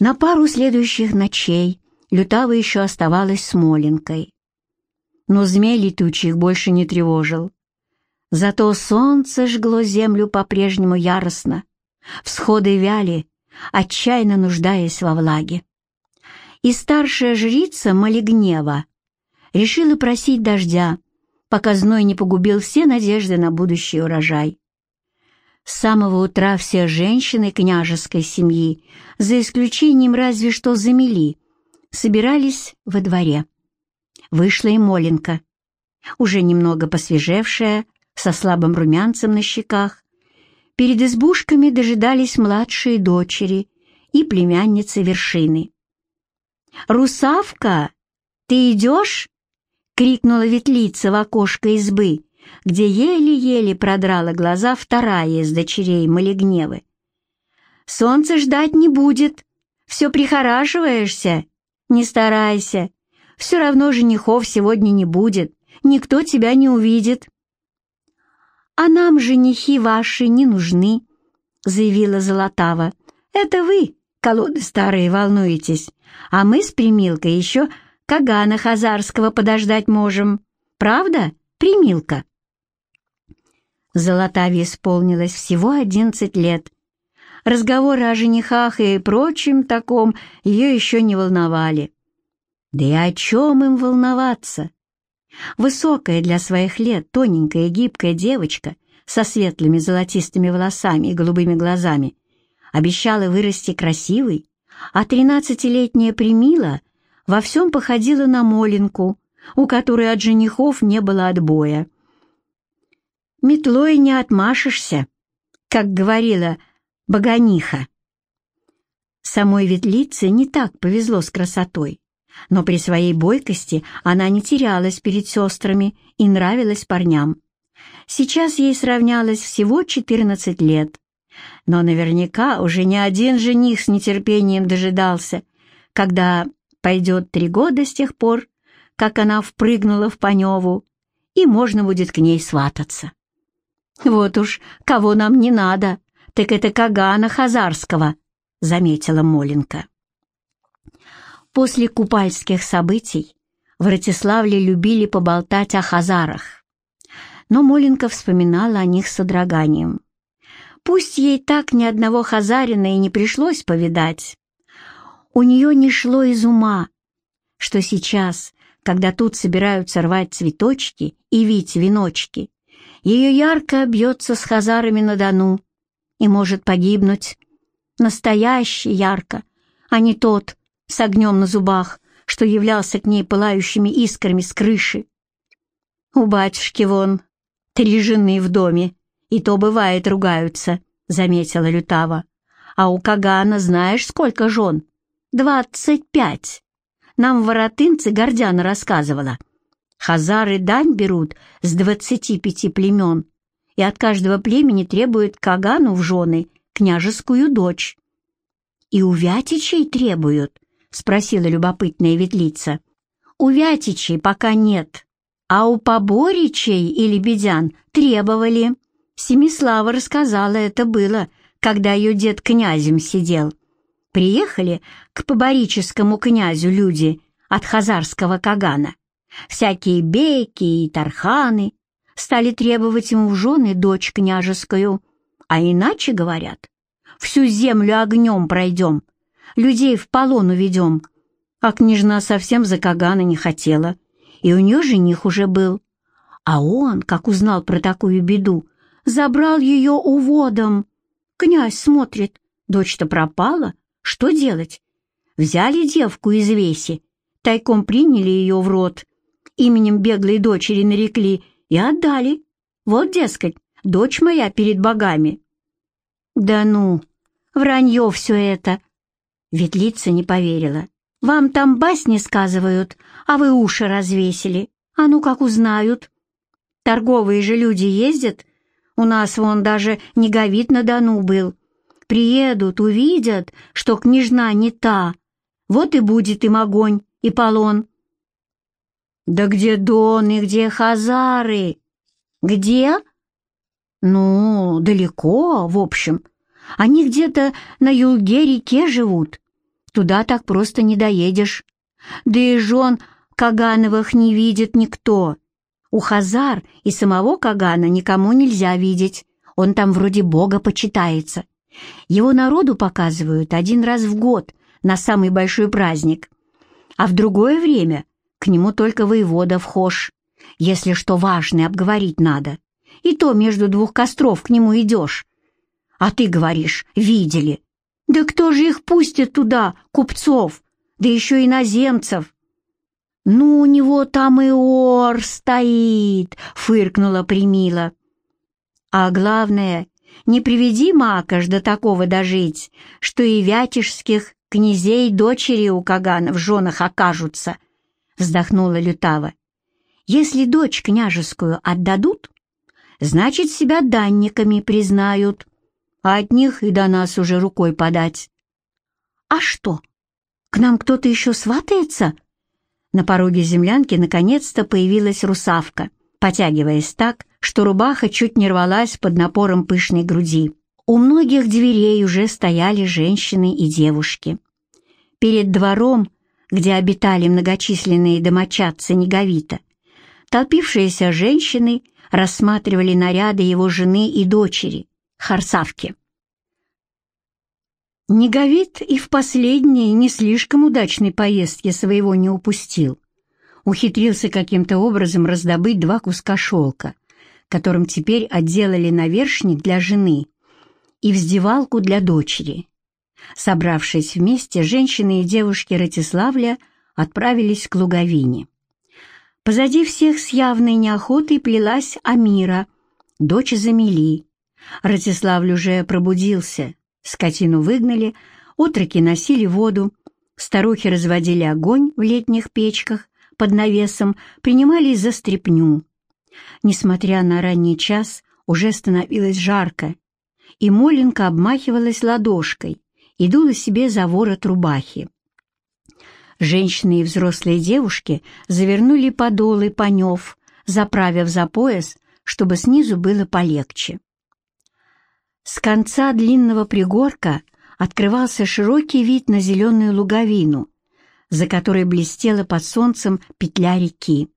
На пару следующих ночей Лютава еще оставалась с Моленкой. Но змей летучий их больше не тревожил. Зато солнце жгло землю по-прежнему яростно. Всходы вяли, отчаянно нуждаясь во влаге. И старшая жрица Малигнева решила просить дождя, пока зной не погубил все надежды на будущий урожай. С самого утра все женщины княжеской семьи, за исключением разве что замели, собирались во дворе. Вышла и Моленка, уже немного посвежевшая, со слабым румянцем на щеках. Перед избушками дожидались младшие дочери и племянницы вершины. «Русавка, ты идешь?» — крикнула ветлица в окошко избы, где еле-еле продрала глаза вторая из дочерей Малигневы. «Солнце ждать не будет. Все прихорашиваешься. Не старайся. Все равно женихов сегодня не будет. Никто тебя не увидит». «А нам женихи ваши не нужны», — заявила Золотава. «Это вы, колоды старые, волнуетесь, а мы с Примилкой еще Кагана Хазарского подождать можем. Правда, Примилка?» Золотаве исполнилось всего одиннадцать лет. Разговоры о женихах и прочем таком ее еще не волновали. Да и о чем им волноваться? Высокая для своих лет, тоненькая гибкая девочка со светлыми золотистыми волосами и голубыми глазами обещала вырасти красивой, а тринадцатилетняя Примила во всем походила на Моленку, у которой от женихов не было отбоя метлой не отмашешься, как говорила Богониха. Самой ветлице не так повезло с красотой, но при своей бойкости она не терялась перед сестрами и нравилась парням. Сейчас ей сравнялось всего 14 лет, но наверняка уже не один жених с нетерпением дожидался, когда пойдет три года с тех пор, как она впрыгнула в Паневу, и можно будет к ней свататься. «Вот уж, кого нам не надо, так это Кагана Хазарского», — заметила Моленко. После купальских событий в Ратиславле любили поболтать о хазарах. Но Моленко вспоминала о них с содроганием. Пусть ей так ни одного хазарина и не пришлось повидать. У нее не шло из ума, что сейчас, когда тут собираются рвать цветочки и вить веночки, ее ярко бьется с хазарами на Дону и может погибнуть. Настоящий ярко, а не тот с огнем на зубах, что являлся к ней пылающими искрами с крыши. У батюшки вон три жены в доме, и то бывает ругаются, — заметила Лютава. А у Кагана знаешь, сколько жен? Двадцать пять. Нам воротынцы Гордяна рассказывала. Хазары дань берут с двадцати пяти племен и от каждого племени требуют Кагану в жены княжескую дочь. «И у Вятичей требуют?» — спросила любопытная ветлица. «У Вятичей пока нет, а у Поборичей и Лебедян требовали. Семислава рассказала, это было, когда ее дед князем сидел. Приехали к поборическому князю люди от хазарского Кагана Всякие бейки и тарханы стали требовать ему в жены дочь княжескую, а иначе, говорят, всю землю огнем пройдем, людей в полон уведем. А княжна совсем за Кагана не хотела, и у нее жених уже был. А он, как узнал про такую беду, забрал ее уводом. Князь смотрит, дочь-то пропала, что делать? Взяли девку из веси, тайком приняли ее в рот именем беглой дочери нарекли и отдали. Вот, дескать, дочь моя перед богами. Да ну, вранье все это. Ветлица не поверила. Вам там басни сказывают, а вы уши развесили. А ну как узнают? Торговые же люди ездят. У нас вон даже неговид на Дону был. Приедут, увидят, что княжна не та. Вот и будет им огонь и полон. «Да где доны, где хазары?» «Где?» «Ну, далеко, в общем. Они где-то на Юлге-реке живут. Туда так просто не доедешь. Да и жен Кагановых не видит никто. У Хазар и самого Кагана никому нельзя видеть. Он там вроде бога почитается. Его народу показывают один раз в год на самый большой праздник. А в другое время к нему только воевода вхож, если что важное обговорить надо. И то между двух костров к нему идешь. А ты говоришь, видели. Да кто же их пустит туда, купцов, да еще иноземцев? «Ну, у него там и ор стоит!» — фыркнула Примила. «А главное, не приведи Макаш до такого дожить, что и вятежских князей дочери у Кагана в женах окажутся!» — вздохнула Лютава. «Если дочь княжескую отдадут, значит, себя данниками признают, а от них и до нас уже рукой подать». «А что, к нам кто-то еще сватается?» На пороге землянки наконец-то появилась русавка, потягиваясь так, что рубаха чуть не рвалась под напором пышной груди. У многих дверей уже стояли женщины и девушки. Перед двором, где обитали многочисленные домочадцы Неговита, толпившиеся женщины рассматривали наряды его жены и дочери, Харсавки. Неговит и в последней, не слишком удачной поездке своего не упустил. Ухитрился каким-то образом раздобыть два куска шелка, которым теперь отделали навершник для жены и вздевалку для дочери. Собравшись вместе, женщины и девушки Ратиславля отправились к луговине. Позади всех с явной неохотой плелась Амира, дочь Замели. Ратиславль уже пробудился — Скотину выгнали, утроки носили воду, старухи разводили огонь в летних печках под навесом, принимались за стряпню. Несмотря на ранний час, уже становилось жарко, и Моленка обмахивалась ладошкой и дула себе за ворот рубахи. Женщины и взрослые девушки завернули подолы панев, заправив за пояс, чтобы снизу было полегче. С конца длинного пригорка открывался широкий вид на зеленую луговину, за которой блестела под солнцем петля реки.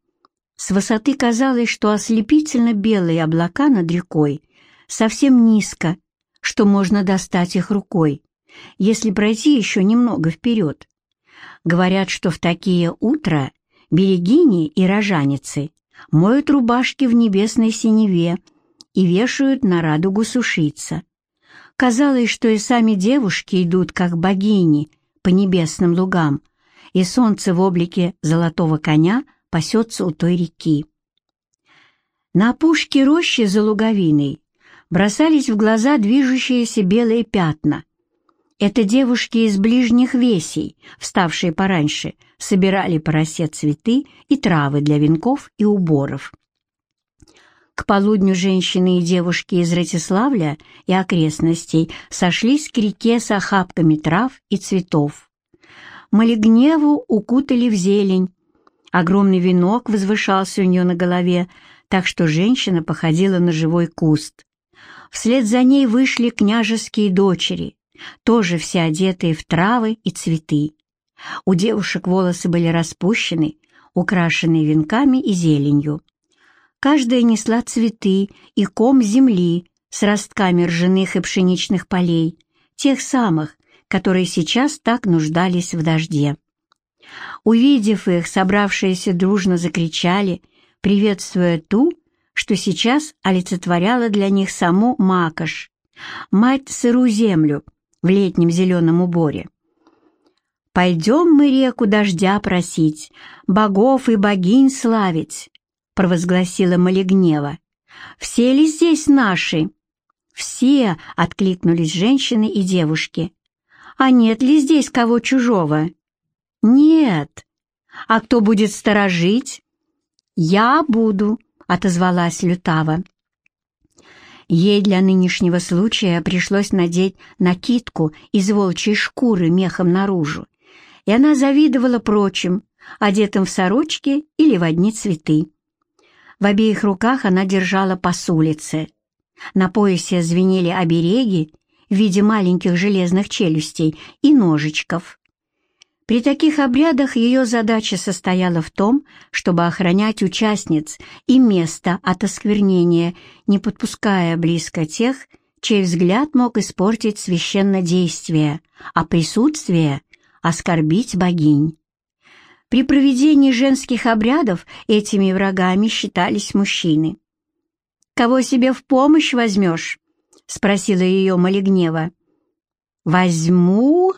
С высоты казалось, что ослепительно белые облака над рекой совсем низко, что можно достать их рукой, если пройти еще немного вперед. Говорят, что в такие утра берегини и рожаницы моют рубашки в небесной синеве, и вешают на радугу сушиться. Казалось, что и сами девушки идут, как богини, по небесным лугам, и солнце в облике золотого коня пасется у той реки. На опушке рощи за луговиной бросались в глаза движущиеся белые пятна. Это девушки из ближних весей, вставшие пораньше, собирали по росе цветы и травы для венков и уборов. К полудню женщины и девушки из Ратиславля и окрестностей сошлись к реке с охапками трав и цветов. Малигневу укутали в зелень. Огромный венок возвышался у нее на голове, так что женщина походила на живой куст. Вслед за ней вышли княжеские дочери, тоже все одетые в травы и цветы. У девушек волосы были распущены, украшенные венками и зеленью. Каждая несла цветы и ком земли с ростками ржаных и пшеничных полей, тех самых, которые сейчас так нуждались в дожде. Увидев их, собравшиеся дружно закричали, приветствуя ту, что сейчас олицетворяла для них саму Макаш, мать сырую землю в летнем зеленом уборе. «Пойдем мы реку дождя просить, богов и богинь славить, — провозгласила Малигнева. «Все ли здесь наши?» «Все!» — откликнулись женщины и девушки. «А нет ли здесь кого чужого?» «Нет!» «А кто будет сторожить?» «Я буду», — отозвалась Лютава. Ей для нынешнего случая пришлось надеть накидку из волчьей шкуры мехом наружу, и она завидовала прочим, одетым в сорочки или в одни цветы. В обеих руках она держала посулицы. На поясе звенели обереги в виде маленьких железных челюстей и ножичков. При таких обрядах ее задача состояла в том, чтобы охранять участниц и место от осквернения, не подпуская близко тех, чей взгляд мог испортить священное действие, а присутствие — оскорбить богинь. При проведении женских обрядов этими врагами считались мужчины. «Кого себе в помощь возьмешь?» — спросила ее Малигнева. «Возьму...»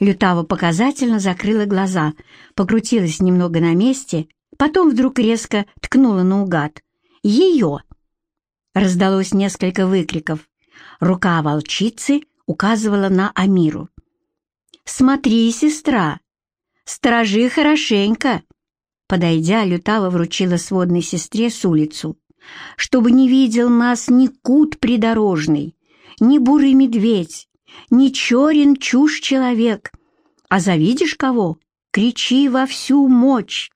Лютава показательно закрыла глаза, покрутилась немного на месте, потом вдруг резко ткнула наугад. «Ее!» Раздалось несколько выкриков. Рука волчицы указывала на Амиру. «Смотри, сестра! Сторожи хорошенько!» Подойдя, Лютава вручила сводной сестре с улицу. «Чтобы не видел нас ни кут придорожный, ни бурый медведь, ни черен чушь человек, а завидишь кого, кричи во всю мощь.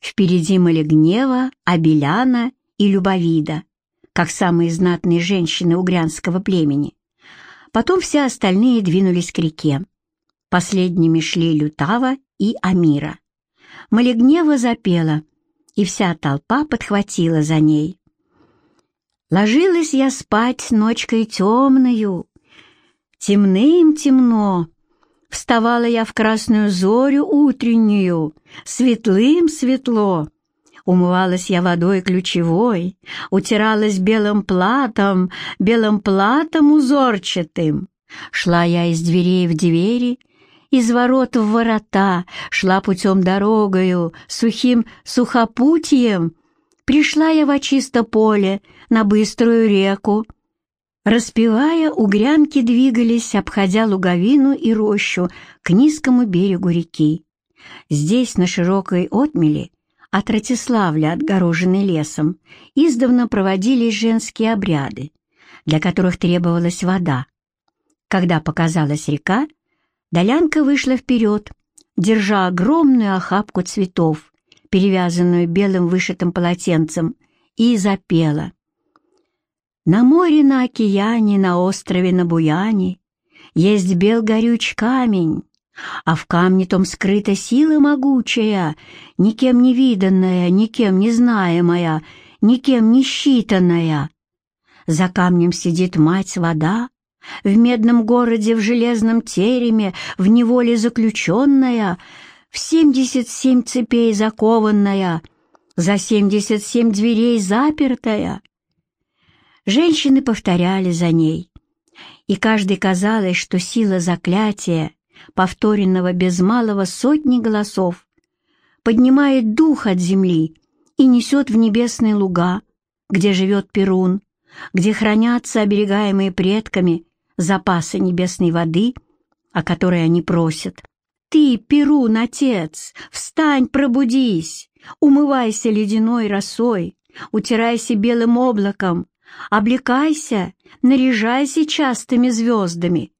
Впереди были гнева, Абеляна и Любовида, как самые знатные женщины угрянского племени. Потом все остальные двинулись к реке. Последними шли Лютава и Амира. Малегнева запела, и вся толпа подхватила за ней. Ложилась я спать ночкой темною, Темным темно. Вставала я в красную зорю утреннюю, Светлым светло. Умывалась я водой ключевой, Утиралась белым платом, Белым платом узорчатым. Шла я из дверей в двери, Из ворот в ворота, Шла путем дорогою, Сухим сухопутьем. Пришла я во чисто поле, На быструю реку, Распевая, угрянки двигались, обходя луговину и рощу к низкому берегу реки. Здесь, на широкой отмели, от Ратиславля, отгороженной лесом, издавна проводились женские обряды, для которых требовалась вода. Когда показалась река, Долянка вышла вперед, держа огромную охапку цветов, перевязанную белым вышитым полотенцем, и запела — на море, на океане, на острове, на Буяне Есть бел горюч камень, А в камне том скрыта сила могучая, Никем не виданная, никем не знаемая, Никем не считанная. За камнем сидит мать-вода, В медном городе, в железном тереме, В неволе заключенная, В семьдесят семь цепей закованная, За семьдесят семь дверей запертая — Женщины повторяли за ней, и каждой казалось, что сила заклятия, повторенного без малого сотни голосов, поднимает дух от земли и несет в небесные луга, где живет Перун, где хранятся оберегаемые предками запасы небесной воды, о которой они просят. «Ты, Перун, отец, встань, пробудись, умывайся ледяной росой, утирайся белым облаком, Облекайся, наряжайся частыми звездами.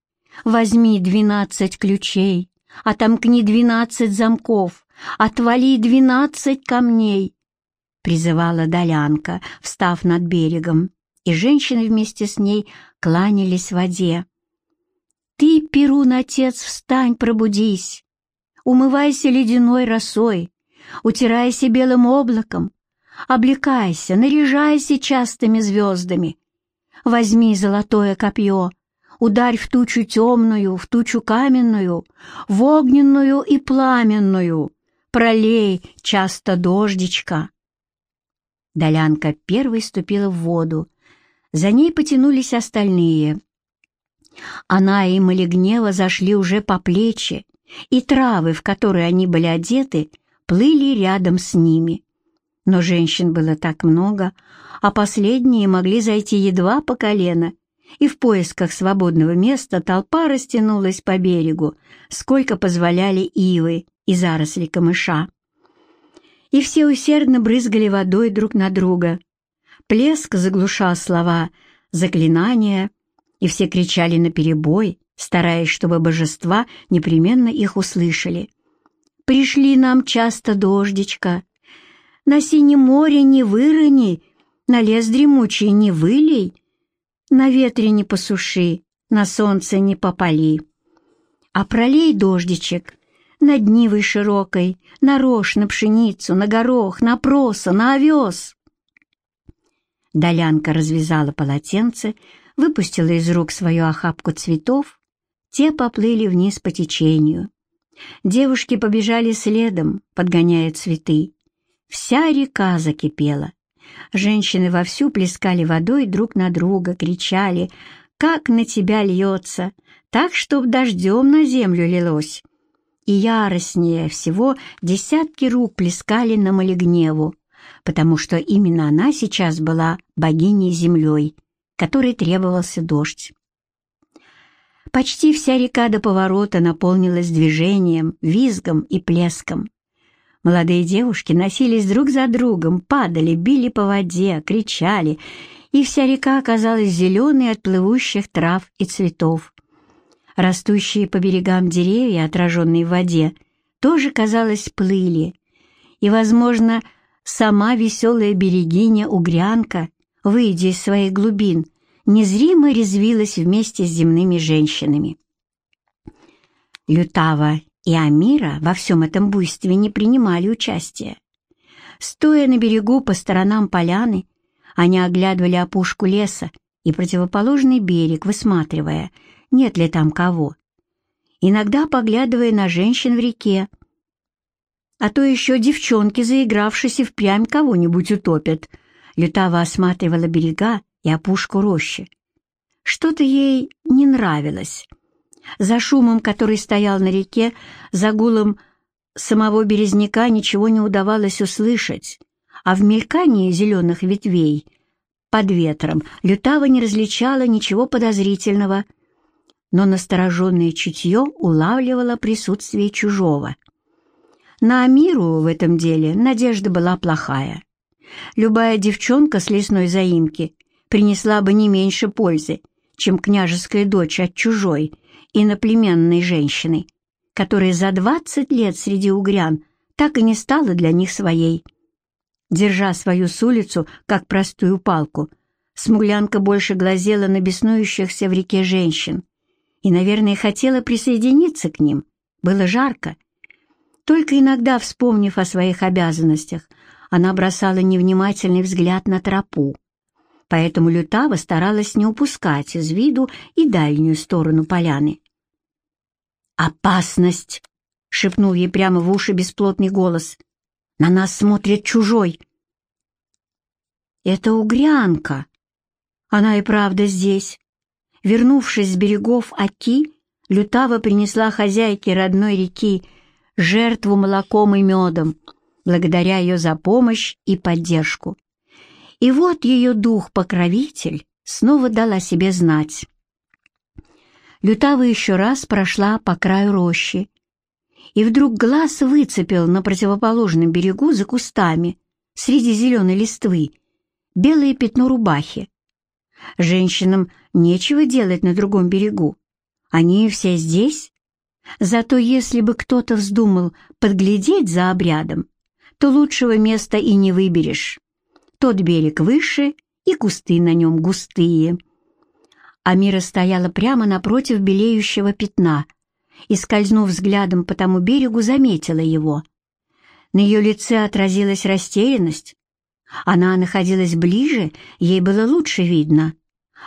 Возьми двенадцать ключей, отомкни двенадцать замков, отвали двенадцать камней. Призывала Долянка, встав над берегом, и женщины вместе с ней кланялись в воде. Ты, Перун, отец, встань, пробудись, умывайся ледяной росой, утирайся белым облаком, Облекайся, наряжайся частыми звездами. Возьми золотое копье, ударь в тучу темную, в тучу каменную, в огненную и пламенную, пролей часто дождичка. Долянка первой ступила в воду, за ней потянулись остальные. Она и Малигнева зашли уже по плечи, и травы, в которые они были одеты, плыли рядом с ними. Но женщин было так много, а последние могли зайти едва по колено, и в поисках свободного места толпа растянулась по берегу, сколько позволяли ивы и заросли камыша. И все усердно брызгали водой друг на друга. Плеск заглушал слова заклинания, и все кричали наперебой, стараясь, чтобы божества непременно их услышали. «Пришли нам часто дождичка, на синем море не вырони, на лес дремучий не вылей, на ветре не посуши, на солнце не попали. А пролей дождичек над Нивой широкой, на рожь, на пшеницу, на горох, на проса, на овес. Долянка развязала полотенце, выпустила из рук свою охапку цветов, те поплыли вниз по течению. Девушки побежали следом, подгоняя цветы. Вся река закипела. Женщины вовсю плескали водой друг на друга, кричали «Как на тебя льется!» так, чтоб дождем на землю лилось. И яростнее всего десятки рук плескали на Малигневу, потому что именно она сейчас была богиней землей, которой требовался дождь. Почти вся река до поворота наполнилась движением, визгом и плеском. Молодые девушки носились друг за другом, падали, били по воде, кричали, и вся река оказалась зеленой от плывущих трав и цветов. Растущие по берегам деревья, отраженные в воде, тоже, казалось, плыли, и, возможно, сама веселая берегиня-угрянка, выйдя из своих глубин, незримо резвилась вместе с земными женщинами. Лютава и Амира во всем этом буйстве не принимали участия. Стоя на берегу по сторонам поляны, они оглядывали опушку леса и противоположный берег, высматривая, нет ли там кого. Иногда поглядывая на женщин в реке, а то еще девчонки, заигравшись, и впрямь кого-нибудь утопят. Лютава осматривала берега и опушку рощи. Что-то ей не нравилось. За шумом, который стоял на реке, за гулом самого березняка ничего не удавалось услышать, а в мелькании зеленых ветвей под ветром Лютава не различала ничего подозрительного, но настороженное чутье улавливало присутствие чужого — на Амиру в этом деле надежда была плохая. Любая девчонка с лесной заимки принесла бы не меньше пользы, чем княжеская дочь от чужой, иноплеменной женщины, которая за двадцать лет среди угрян так и не стала для них своей. Держа свою с улицу, как простую палку, смуглянка больше глазела на беснующихся в реке женщин и, наверное, хотела присоединиться к ним. Было жарко, только иногда, вспомнив о своих обязанностях, она бросала невнимательный взгляд на тропу. Поэтому Лютава старалась не упускать из виду и дальнюю сторону поляны. «Опасность!» — шепнул ей прямо в уши бесплотный голос. «На нас смотрит чужой!» «Это угрянка!» Она и правда здесь. Вернувшись с берегов Аки, Лютава принесла хозяйке родной реки жертву молоком и медом, благодаря ее за помощь и поддержку. И вот ее дух-покровитель снова дала себе знать. Лютава еще раз прошла по краю рощи, и вдруг глаз выцепил на противоположном берегу за кустами, среди зеленой листвы, белое пятно рубахи. Женщинам нечего делать на другом берегу. Они все здесь, Зато если бы кто-то вздумал подглядеть за обрядом, то лучшего места и не выберешь. Тот берег выше, и кусты на нем густые. Амира стояла прямо напротив белеющего пятна и, скользнув взглядом по тому берегу, заметила его. На ее лице отразилась растерянность. Она находилась ближе, ей было лучше видно.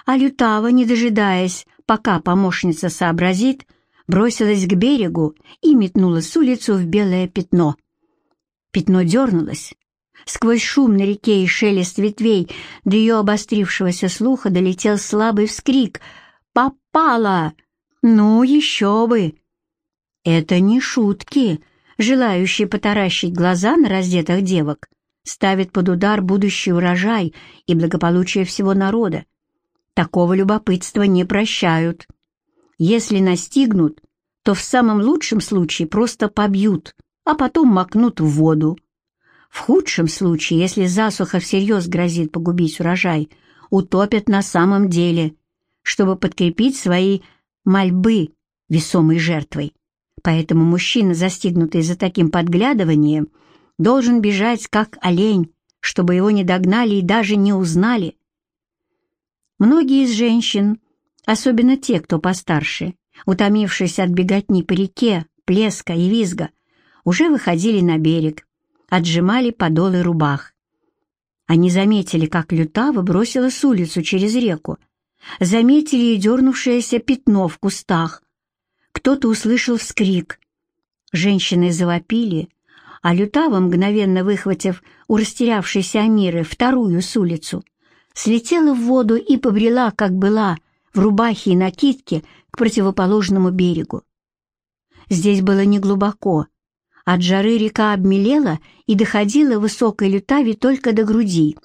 А Лютава, не дожидаясь, пока помощница сообразит, бросилась к берегу и метнула с улицу в белое пятно. Пятно дернулось. Сквозь шум на реке и шелест ветвей до ее обострившегося слуха долетел слабый вскрик «Попала! Ну, еще бы!» Это не шутки, желающие потаращить глаза на раздетых девок, ставят под удар будущий урожай и благополучие всего народа. Такого любопытства не прощают. Если настигнут, то в самом лучшем случае просто побьют, а потом макнут в воду. В худшем случае, если засуха всерьез грозит погубить урожай, утопят на самом деле, чтобы подкрепить свои мольбы весомой жертвой. Поэтому мужчина, застигнутый за таким подглядыванием, должен бежать как олень, чтобы его не догнали и даже не узнали. Многие из женщин особенно те, кто постарше, утомившись от беготни по реке, плеска и визга, уже выходили на берег, отжимали подолы рубах. Они заметили, как Лютава бросила с улицу через реку, заметили и дернувшееся пятно в кустах. Кто-то услышал вскрик. Женщины завопили, а Лютава, мгновенно выхватив у растерявшейся Амиры вторую с улицу, слетела в воду и побрела, как была, в рубахе и накидке к противоположному берегу. Здесь было неглубоко. От жары река обмелела и доходила высокой лютаве только до груди.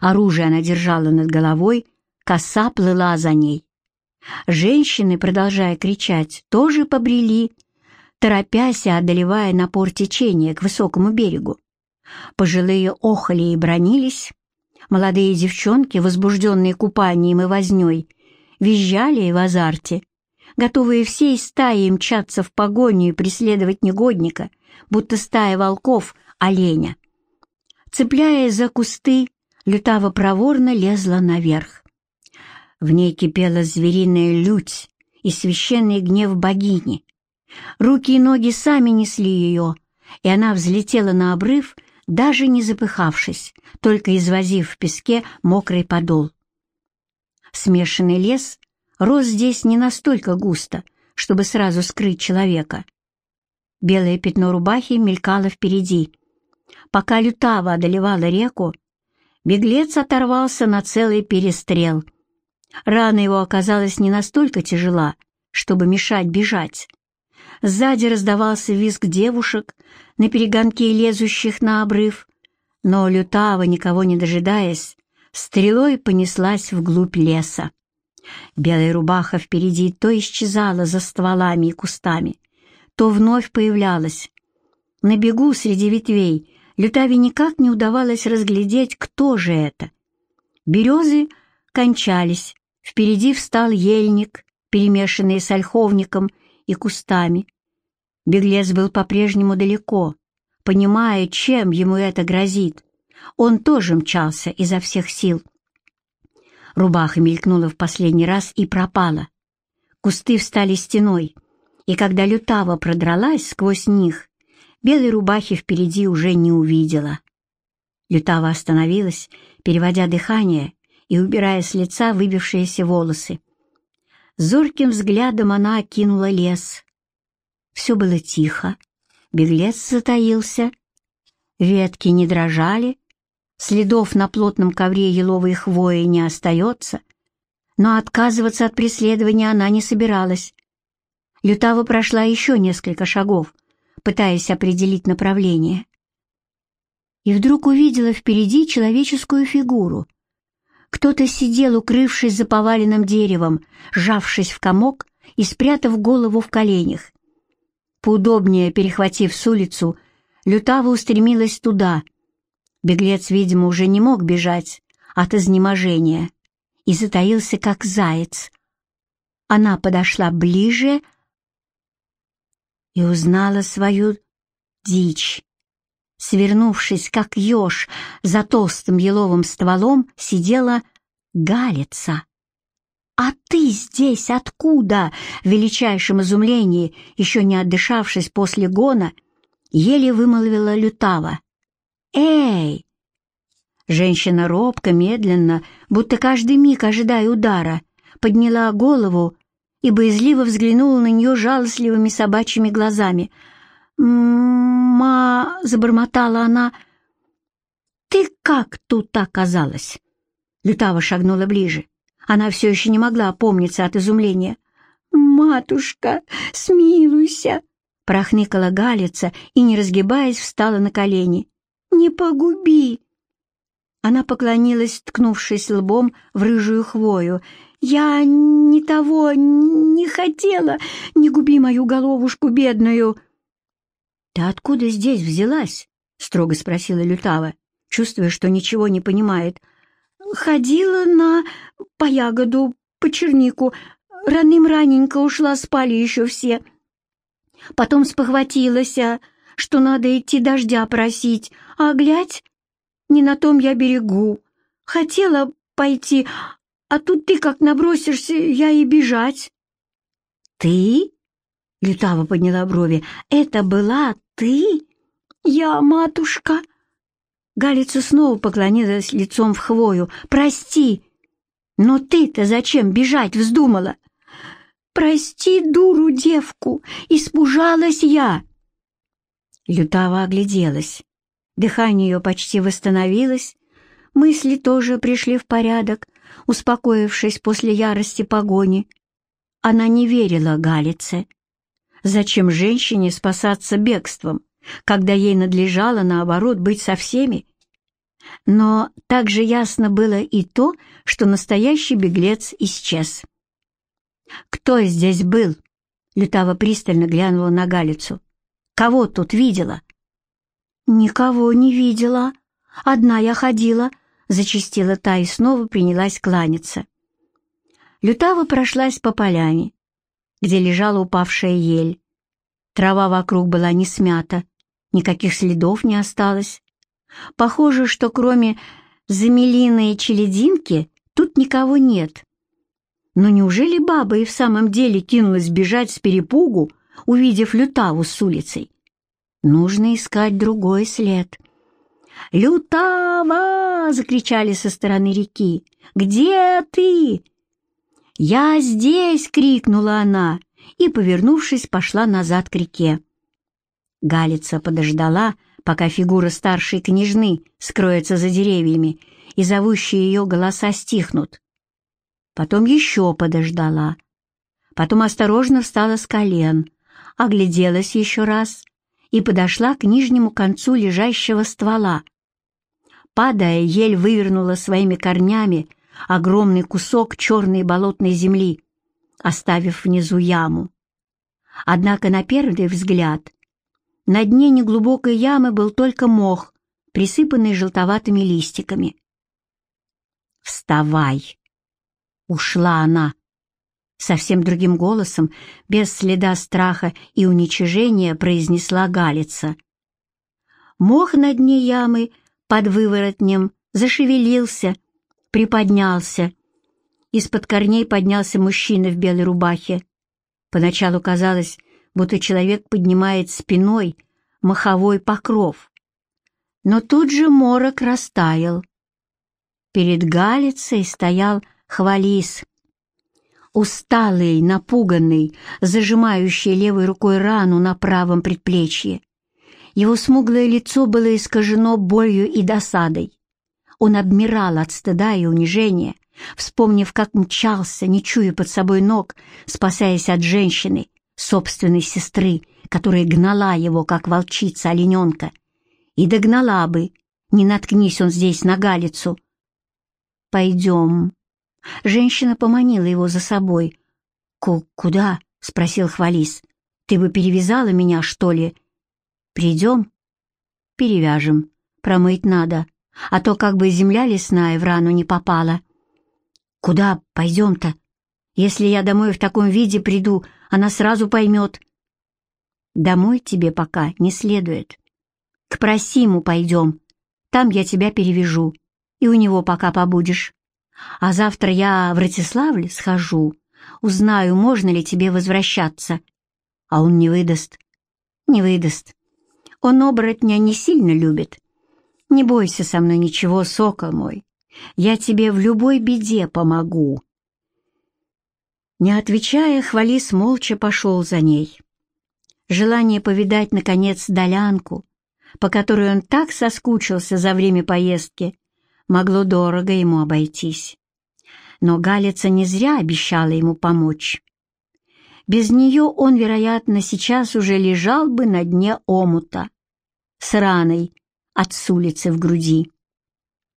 Оружие она держала над головой, коса плыла за ней. Женщины, продолжая кричать, тоже побрели, торопясь и одолевая напор течения к высокому берегу. Пожилые охали и бронились, молодые девчонки, возбужденные купанием и вознёй, визжали в азарте, готовые всей стаей мчаться в погоню и преследовать негодника, будто стая волков оленя. Цепляясь за кусты, Лютава проворно лезла наверх. В ней кипела звериная лють и священный гнев богини. Руки и ноги сами несли ее, и она взлетела на обрыв, даже не запыхавшись, только извозив в песке мокрый подол. Смешанный лес рос здесь не настолько густо, чтобы сразу скрыть человека. Белое пятно рубахи мелькало впереди. Пока Лютава одолевала реку, беглец оторвался на целый перестрел. Рана его оказалась не настолько тяжела, чтобы мешать бежать. Сзади раздавался визг девушек, на перегонке лезущих на обрыв, но Лютава, никого не дожидаясь, стрелой понеслась вглубь леса. Белая рубаха впереди то исчезала за стволами и кустами, то вновь появлялась. На бегу среди ветвей Лютаве никак не удавалось разглядеть, кто же это. Березы кончались, впереди встал ельник, перемешанный с ольховником и кустами. Беглец был по-прежнему далеко, понимая, чем ему это грозит. Он тоже мчался изо всех сил. Рубаха мелькнула в последний раз и пропала. Кусты встали стеной, и когда Лютава продралась сквозь них, белой рубахи впереди уже не увидела. Лютава остановилась, переводя дыхание и убирая с лица выбившиеся волосы. Зорким взглядом она окинула лес. Все было тихо, беглец затаился, ветки не дрожали, следов на плотном ковре еловой хвои не остается, но отказываться от преследования она не собиралась. Лютава прошла еще несколько шагов, пытаясь определить направление. И вдруг увидела впереди человеческую фигуру. Кто-то сидел, укрывшись за поваленным деревом, сжавшись в комок и спрятав голову в коленях. Поудобнее перехватив с улицу, Лютава устремилась туда. Беглец, видимо, уже не мог бежать от изнеможения и затаился, как заяц. Она подошла ближе и узнала свою дичь. Свернувшись, как еж, за толстым еловым стволом сидела галица. «А ты здесь откуда?» В величайшем изумлении, еще не отдышавшись после гона, еле вымолвила Лютава. «Эй!» Женщина робко, медленно, будто каждый миг ожидая удара, подняла голову и боязливо взглянула на нее жалостливыми собачьими глазами. «Ма...» — забормотала она. «Ты как тут оказалась?» Лютава шагнула ближе. Она все еще не могла опомниться от изумления. «Матушка, смилуйся!» Прохныкала Галица и, не разгибаясь, встала на колени. «Не погуби!» Она поклонилась, ткнувшись лбом в рыжую хвою. «Я не того не хотела! Не губи мою головушку бедную!» «Ты откуда здесь взялась?» — строго спросила Лютава, чувствуя, что ничего не понимает. «Ходила на по ягоду, по чернику. Раным раненько ушла, спали еще все. Потом спохватилась, а, что надо идти дождя просить, а глядь, не на том я берегу. Хотела пойти, а тут ты как набросишься, я и бежать. «Ты?» — Лютава подняла брови. «Это была ты?» «Я, матушка!» Галица снова поклонилась лицом в хвою. «Прости! Но ты-то зачем бежать вздумала?» «Прости, дуру девку! Испужалась я!» Лютава огляделась. Дыхание ее почти восстановилось, мысли тоже пришли в порядок, успокоившись после ярости погони. Она не верила Галице. Зачем женщине спасаться бегством, когда ей надлежало, наоборот, быть со всеми? Но также ясно было и то, что настоящий беглец исчез. «Кто здесь был?» — Лютава пристально глянула на Галицу. «Кого тут видела?» «Никого не видела. Одна я ходила», — зачастила та и снова принялась кланяться. Лютава прошлась по поляне, где лежала упавшая ель. Трава вокруг была не смята, никаких следов не осталось. Похоже, что кроме замелины и челединки тут никого нет. Но неужели баба и в самом деле кинулась бежать с перепугу, увидев Лютаву с улицей? Нужно искать другой след. «Лютава!» — закричали со стороны реки. «Где ты?» «Я здесь!» — крикнула она и, повернувшись, пошла назад к реке. Галица подождала, пока фигура старшей княжны скроется за деревьями, и зовущие ее голоса стихнут. Потом еще подождала. Потом осторожно встала с колен, огляделась еще раз и подошла к нижнему концу лежащего ствола. Падая, ель вывернула своими корнями огромный кусок черной болотной земли, оставив внизу яму. Однако на первый взгляд на дне неглубокой ямы был только мох, присыпанный желтоватыми листиками. «Вставай!» Ушла она, Совсем другим голосом, без следа страха и уничижения, произнесла Галица. Мох на дне ямы под выворотнем зашевелился, приподнялся. Из-под корней поднялся мужчина в белой рубахе. Поначалу казалось, будто человек поднимает спиной маховой покров. Но тут же морок растаял. Перед Галицей стоял Хвалис — усталый, напуганный, зажимающий левой рукой рану на правом предплечье. Его смуглое лицо было искажено болью и досадой. Он обмирал от стыда и унижения, вспомнив, как мчался, не чуя под собой ног, спасаясь от женщины, собственной сестры, которая гнала его, как волчица олененка. И догнала бы, не наткнись он здесь на галицу. «Пойдем», Женщина поманила его за собой. «Куда?» — спросил Хвалис. «Ты бы перевязала меня, что ли?» «Придем?» «Перевяжем. Промыть надо, а то как бы земля лесная в рану не попала». «Куда пойдем-то? Если я домой в таком виде приду, она сразу поймет». «Домой тебе пока не следует. К Просиму пойдем, там я тебя перевяжу, и у него пока побудешь». А завтра я в Ратиславль схожу, узнаю, можно ли тебе возвращаться. А он не выдаст. Не выдаст. Он оборотня не сильно любит. Не бойся со мной ничего, сокол мой. Я тебе в любой беде помогу. Не отвечая, Хвалис молча пошел за ней. Желание повидать, наконец, Долянку, по которой он так соскучился за время поездки, могло дорого ему обойтись. Но Галица не зря обещала ему помочь. Без нее он, вероятно, сейчас уже лежал бы на дне омута, с раной от улицы в груди.